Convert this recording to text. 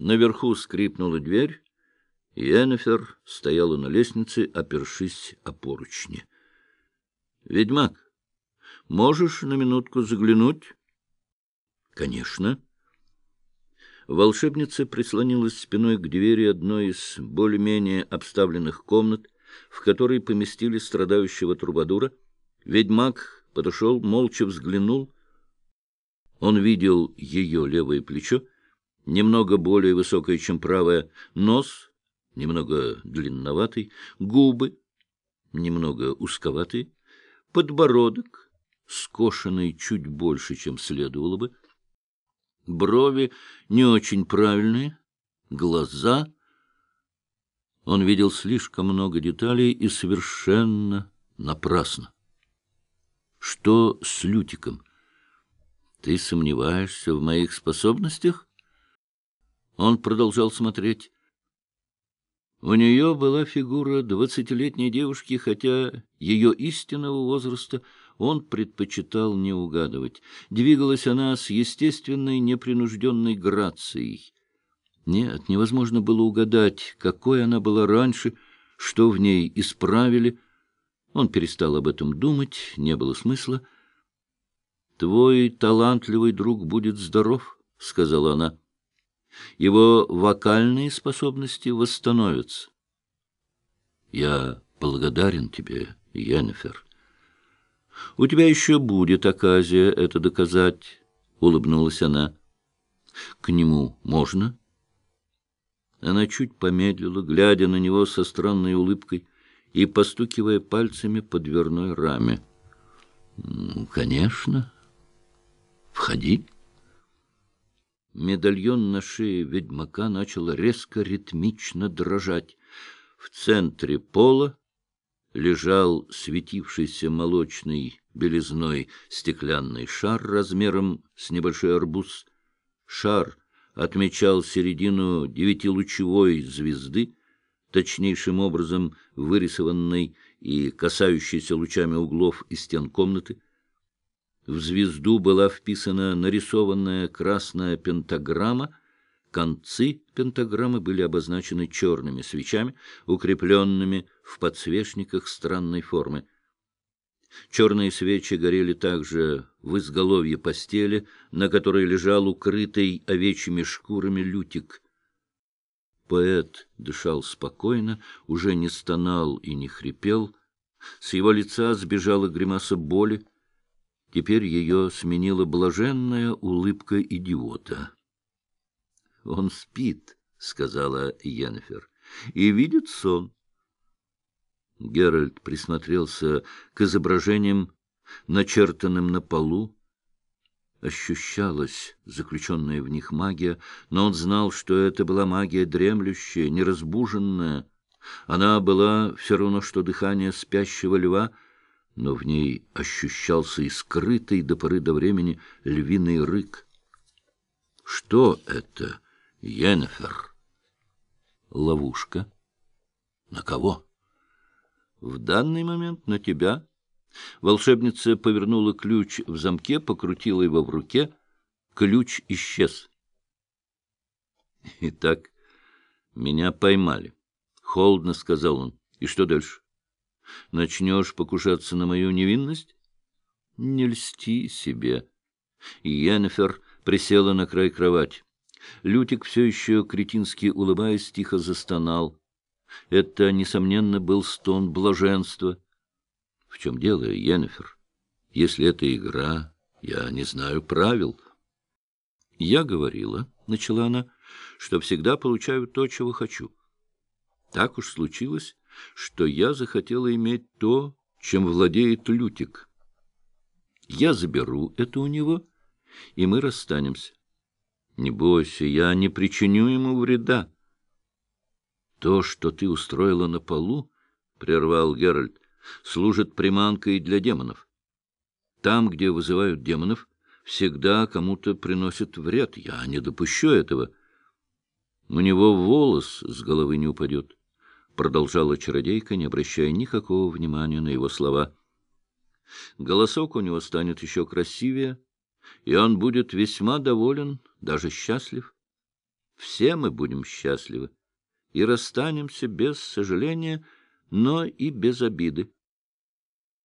Наверху скрипнула дверь, и Эннефер стояла на лестнице, опершись о поручни. — Ведьмак, можешь на минутку заглянуть? — Конечно. Волшебница прислонилась спиной к двери одной из более-менее обставленных комнат, в которой поместили страдающего трубадура. Ведьмак подошел, молча взглянул. Он видел ее левое плечо, немного более высокое, чем правое, нос, немного длинноватый, губы, немного узковатые, подбородок, скошенный чуть больше, чем следовало бы, брови не очень правильные, глаза... Он видел слишком много деталей и совершенно напрасно. Что с Лютиком? Ты сомневаешься в моих способностях? Он продолжал смотреть. У нее была фигура двадцатилетней девушки, хотя ее истинного возраста он предпочитал не угадывать. Двигалась она с естественной непринужденной грацией. Нет, невозможно было угадать, какой она была раньше, что в ней исправили. Он перестал об этом думать, не было смысла. «Твой талантливый друг будет здоров», — сказала она его вокальные способности восстановятся. Я благодарен тебе, Йеннефер. У тебя еще будет оказия это доказать, — улыбнулась она. К нему можно? Она чуть помедлила, глядя на него со странной улыбкой и постукивая пальцами по дверной раме. — Конечно. Входи. Медальон на шее ведьмака начал резко ритмично дрожать. В центре пола лежал светившийся молочной белизной стеклянный шар размером с небольшой арбуз. Шар отмечал середину девятилучевой звезды, точнейшим образом вырисованной и касающейся лучами углов и стен комнаты. В звезду была вписана нарисованная красная пентаграмма. Концы пентаграммы были обозначены черными свечами, укрепленными в подсвечниках странной формы. Черные свечи горели также в изголовье постели, на которой лежал укрытый овечьими шкурами лютик. Поэт дышал спокойно, уже не стонал и не хрипел. С его лица сбежала гримаса боли. Теперь ее сменила блаженная улыбка идиота. — Он спит, — сказала Йеннефер, — и видит сон. Геральт присмотрелся к изображениям, начертанным на полу. Ощущалась заключенная в них магия, но он знал, что это была магия дремлющая, неразбуженная. Она была все равно, что дыхание спящего льва — но в ней ощущался и скрытый до поры до времени львиный рык. Что это, Йеннефер? Ловушка. На кого? В данный момент на тебя. Волшебница повернула ключ в замке, покрутила его в руке. Ключ исчез. Итак, меня поймали. Холодно сказал он. И что дальше? Начнешь покушаться на мою невинность? Не льсти себе. Йеннефер присела на край кровати. Лютик, все еще кретински улыбаясь, тихо застонал. Это, несомненно, был стон блаженства. В чем дело, Йеннефер? Если это игра, я не знаю правил. Я говорила, — начала она, — что всегда получаю то, чего хочу. Так уж случилось, что я захотела иметь то, чем владеет Лютик. Я заберу это у него, и мы расстанемся. Не бойся, я не причиню ему вреда. То, что ты устроила на полу, — прервал Геральт, — служит приманкой для демонов. Там, где вызывают демонов, всегда кому-то приносят вред. Я не допущу этого. У него волос с головы не упадет продолжала чародейка, не обращая никакого внимания на его слова. Голосок у него станет еще красивее, и он будет весьма доволен, даже счастлив. все мы будем счастливы и расстанемся без сожаления, но и без обиды.